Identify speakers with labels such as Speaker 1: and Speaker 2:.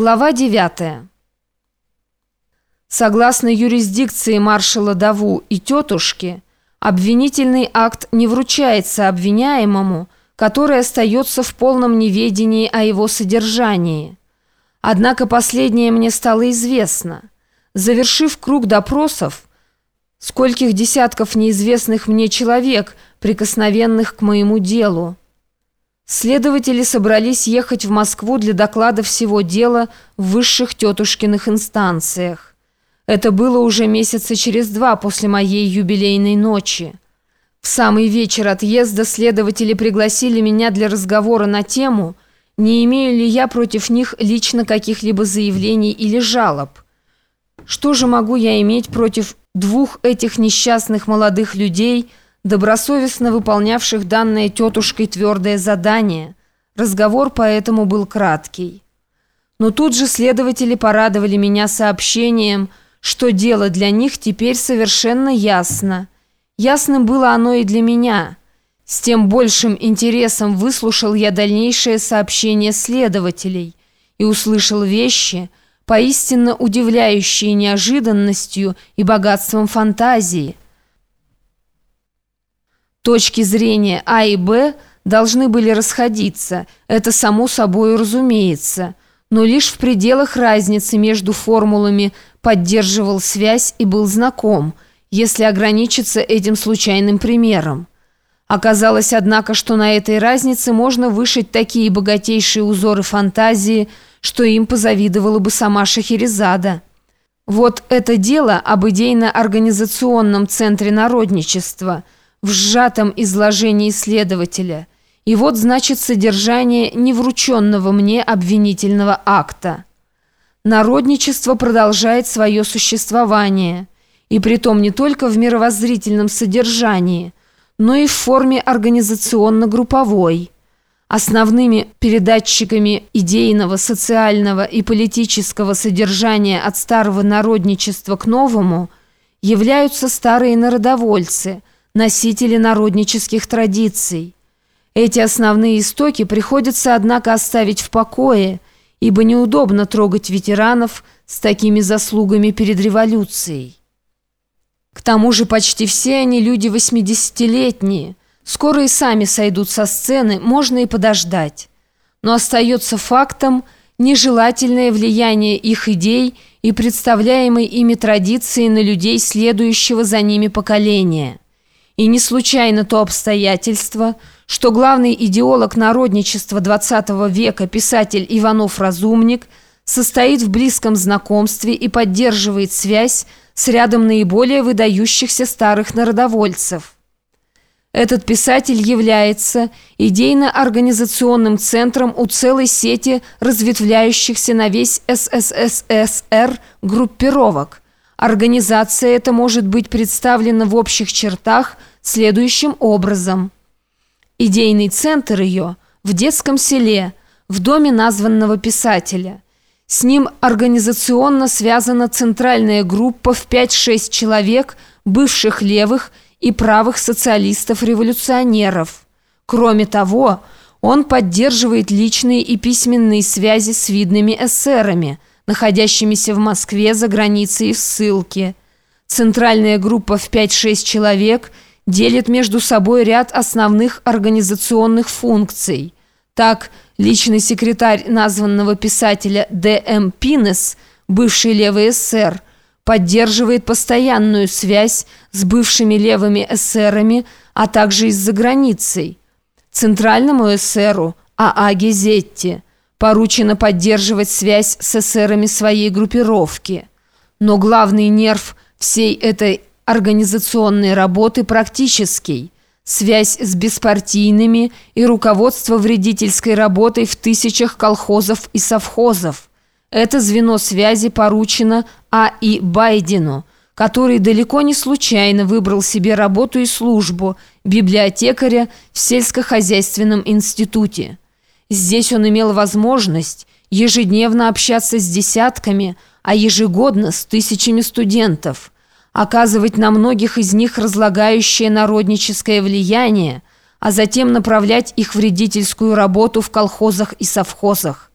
Speaker 1: Глава 9. Согласно юрисдикции маршала Даву и тетушки, обвинительный акт не вручается обвиняемому, который остается в полном неведении о его содержании. Однако последнее мне стало известно. Завершив круг допросов, скольких десятков неизвестных мне человек, прикосновенных к моему делу, Следователи собрались ехать в Москву для доклада всего дела в высших тетушкиных инстанциях. Это было уже месяца через два после моей юбилейной ночи. В самый вечер отъезда следователи пригласили меня для разговора на тему, не имею ли я против них лично каких-либо заявлений или жалоб. Что же могу я иметь против двух этих несчастных молодых людей – добросовестно выполнявших данное тетушкой твердое задание. Разговор поэтому был краткий. Но тут же следователи порадовали меня сообщением, что дело для них теперь совершенно ясно. Ясным было оно и для меня. С тем большим интересом выслушал я дальнейшее сообщение следователей и услышал вещи, поистинно удивляющие неожиданностью и богатством фантазии – Точки зрения А и Б должны были расходиться, это само собой разумеется, но лишь в пределах разницы между формулами поддерживал связь и был знаком, если ограничиться этим случайным примером. Оказалось, однако, что на этой разнице можно вышить такие богатейшие узоры фантазии, что им позавидовала бы сама Шахерезада. Вот это дело об идейно-организационном центре народничества – в сжатом изложении следователя. И вот, значит, содержание неврученного мне обвинительного акта. Народничество продолжает свое существование, и притом не только в мировоззрительном содержании, но и в форме организационно-групповой. Основными передатчиками идейного, социального и политического содержания от старого народничества к новому являются старые народовольцы – носители народнических традиций. Эти основные истоки приходится, однако, оставить в покое, ибо неудобно трогать ветеранов с такими заслугами перед революцией. К тому же почти все они люди 80-летние, скоро и сами сойдут со сцены, можно и подождать. Но остается фактом нежелательное влияние их идей и представляемой ими традиции на людей следующего за ними поколения – и не случайно то обстоятельство, что главный идеолог народничества XX века, писатель Иванов-Разумник, состоит в близком знакомстве и поддерживает связь с рядом наиболее выдающихся старых народовольцев. Этот писатель является идейно-организационным центром у целой сети разветвляющихся на весь СССР группировок. Организация эта может быть представлена в общих чертах – следующим образом. Идейный центр ее в детском селе, в доме названного писателя. С ним организационно связана центральная группа в 5-6 человек, бывших левых и правых социалистов-революционеров. Кроме того, он поддерживает личные и письменные связи с видными эсерами, находящимися в Москве за границей и в ссылке. Центральная группа в 5-6 человек – делит между собой ряд основных организационных функций. Так, личный секретарь названного писателя Д.М. Пинес, бывший левый эсер, поддерживает постоянную связь с бывшими левыми эсерами, а также из-за границей. Центральному эсеру А.А. Гезетти поручено поддерживать связь с эсерами своей группировки. Но главный нерв всей этой организационной работы практический, связь с беспартийными и руководство вредительской работой в тысячах колхозов и совхозов. Это звено связи поручено А.И. Байдену, который далеко не случайно выбрал себе работу и службу библиотекаря в сельскохозяйственном институте. Здесь он имел возможность ежедневно общаться с десятками, а ежегодно с тысячами студентов – оказывать на многих из них разлагающее народническое влияние, а затем направлять их вредительскую работу в колхозах и совхозах.